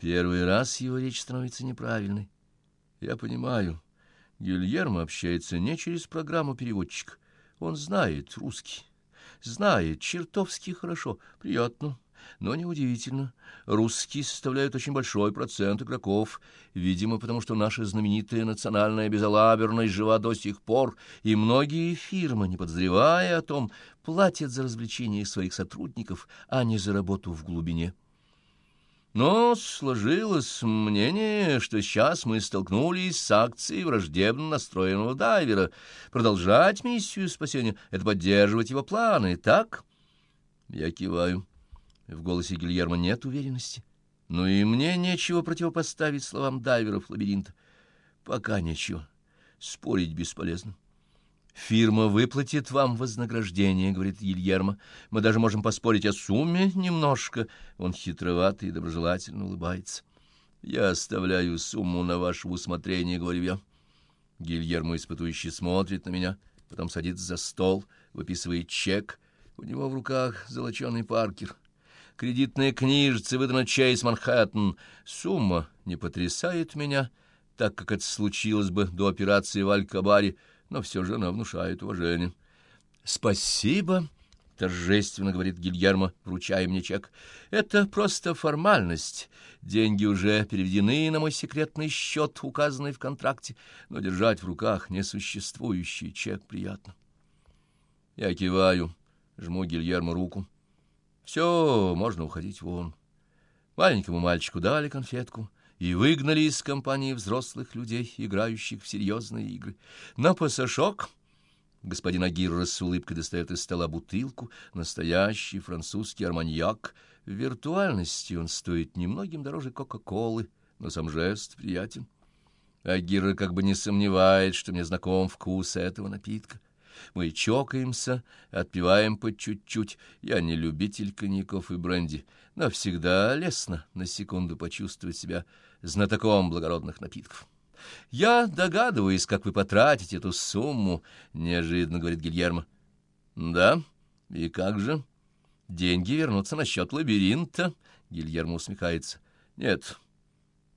Первый раз его речь становится неправильной. Я понимаю, Гильермо общается не через программу переводчика. Он знает русский, знает чертовски хорошо, приятно, но неудивительно. Русские составляют очень большой процент игроков, видимо, потому что наша знаменитая национальная безалаберность жива до сих пор, и многие фирмы, не подозревая о том, платят за развлечения своих сотрудников, а не за работу в глубине. Но сложилось мнение, что сейчас мы столкнулись с акцией враждебно настроенного дайвера. Продолжать миссию спасения — это поддерживать его планы, так? Я киваю. В голосе Гильермо нет уверенности. Но и мне нечего противопоставить словам дайверов лабиринта. Пока нечего. Спорить бесполезно. «Фирма выплатит вам вознаграждение», — говорит Гильермо. «Мы даже можем поспорить о сумме немножко». Он хитроватый и доброжелательно улыбается. «Я оставляю сумму на ваше усмотрение», — говорю я. Гильермо испытующий смотрит на меня, потом садится за стол, выписывает чек. У него в руках золоченый паркер. Кредитная книжица выдана Чейз Манхэттен. Сумма не потрясает меня, так как это случилось бы до операции в Алькабаре, но все же она внушает уважение. «Спасибо», — торжественно говорит Гильермо, вручая мне чек. «Это просто формальность. Деньги уже переведены на мой секретный счет, указанный в контракте, но держать в руках несуществующий чек приятно». Я киваю, жму Гильермо руку. «Все, можно уходить вон». Маленькому мальчику дали конфетку — и выгнали из компании взрослых людей, играющих в серьезные игры. На пасашок господин Агирра с улыбкой достает из стола бутылку, настоящий французский арманьяк. В виртуальности он стоит немногим дороже Кока-Колы, но сам жест приятен. Агирра как бы не сомневает, что мне знаком вкус этого напитка. Мы чокаемся, отпиваем по чуть-чуть. Я не любитель коньяков и бренди, но всегда лестно на секунду почувствовать себя знатоком благородных напитков. «Я догадываюсь, как вы потратите эту сумму», — неожиданно говорит Гильермо. «Да? И как же?» «Деньги вернутся на счет лабиринта», — Гильермо усмехается. «Нет».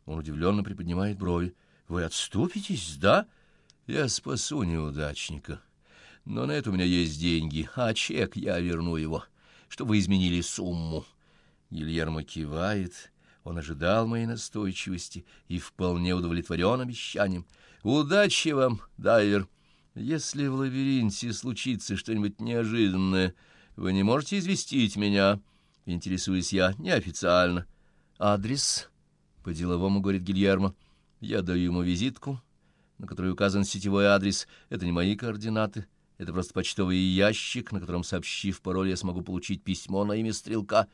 Он удивленно приподнимает брови. «Вы отступитесь, да?» «Я спасу неудачника. Но на это у меня есть деньги, а чек я верну его, чтобы вы изменили сумму». Гильермо кивает он ожидал моей настойчивости и вполне удовлетворен обещанием. «Удачи вам, дайвер! Если в лабиринте случится что-нибудь неожиданное, вы не можете известить меня?» Интересуюсь я неофициально. «Адрес?» — по-деловому говорит Гильермо. Я даю ему визитку, на которой указан сетевой адрес. Это не мои координаты. Это просто почтовый ящик, на котором, сообщив пароль, я смогу получить письмо на имя Стрелка.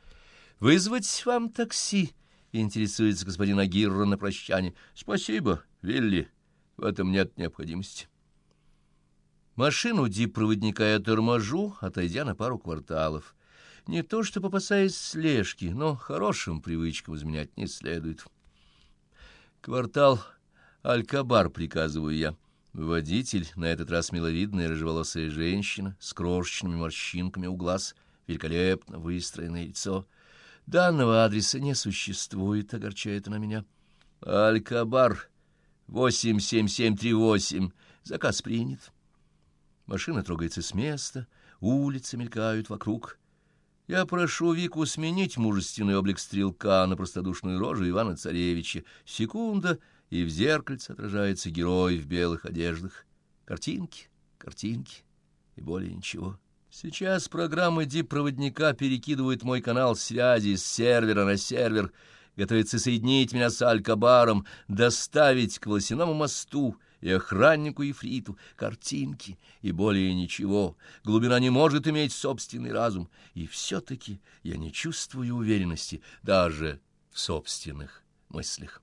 «Вызвать вам такси?» — интересуется господин Агирро на прощание. — Спасибо, Вилли, в этом нет необходимости. Машину диппроводника я торможу, отойдя на пару кварталов. Не то что опасаясь слежки, но хорошим привычкам изменять не следует. Квартал Алькабар, приказываю я. Водитель, на этот раз миловидная рыжеволосая женщина с крошечными морщинками у глаз, великолепно выстроенное лицо — Данного адреса не существует, огорчает она меня. Алькабар, 87738. Заказ принят. Машина трогается с места, улицы мелькают вокруг. Я прошу Вику сменить мужественный облик стрелка на простодушную рожу Ивана Царевича. Секунда, и в зеркальце отражается герой в белых одеждах. Картинки, картинки и более ничего. Сейчас программы дип-проводника перекидывают мой канал связи с сервера на сервер, готовится соединить меня с Алькабаром, доставить к Волосяному мосту и охраннику Ефриту картинки и более ничего. Глубина не может иметь собственный разум, и все-таки я не чувствую уверенности даже в собственных мыслях.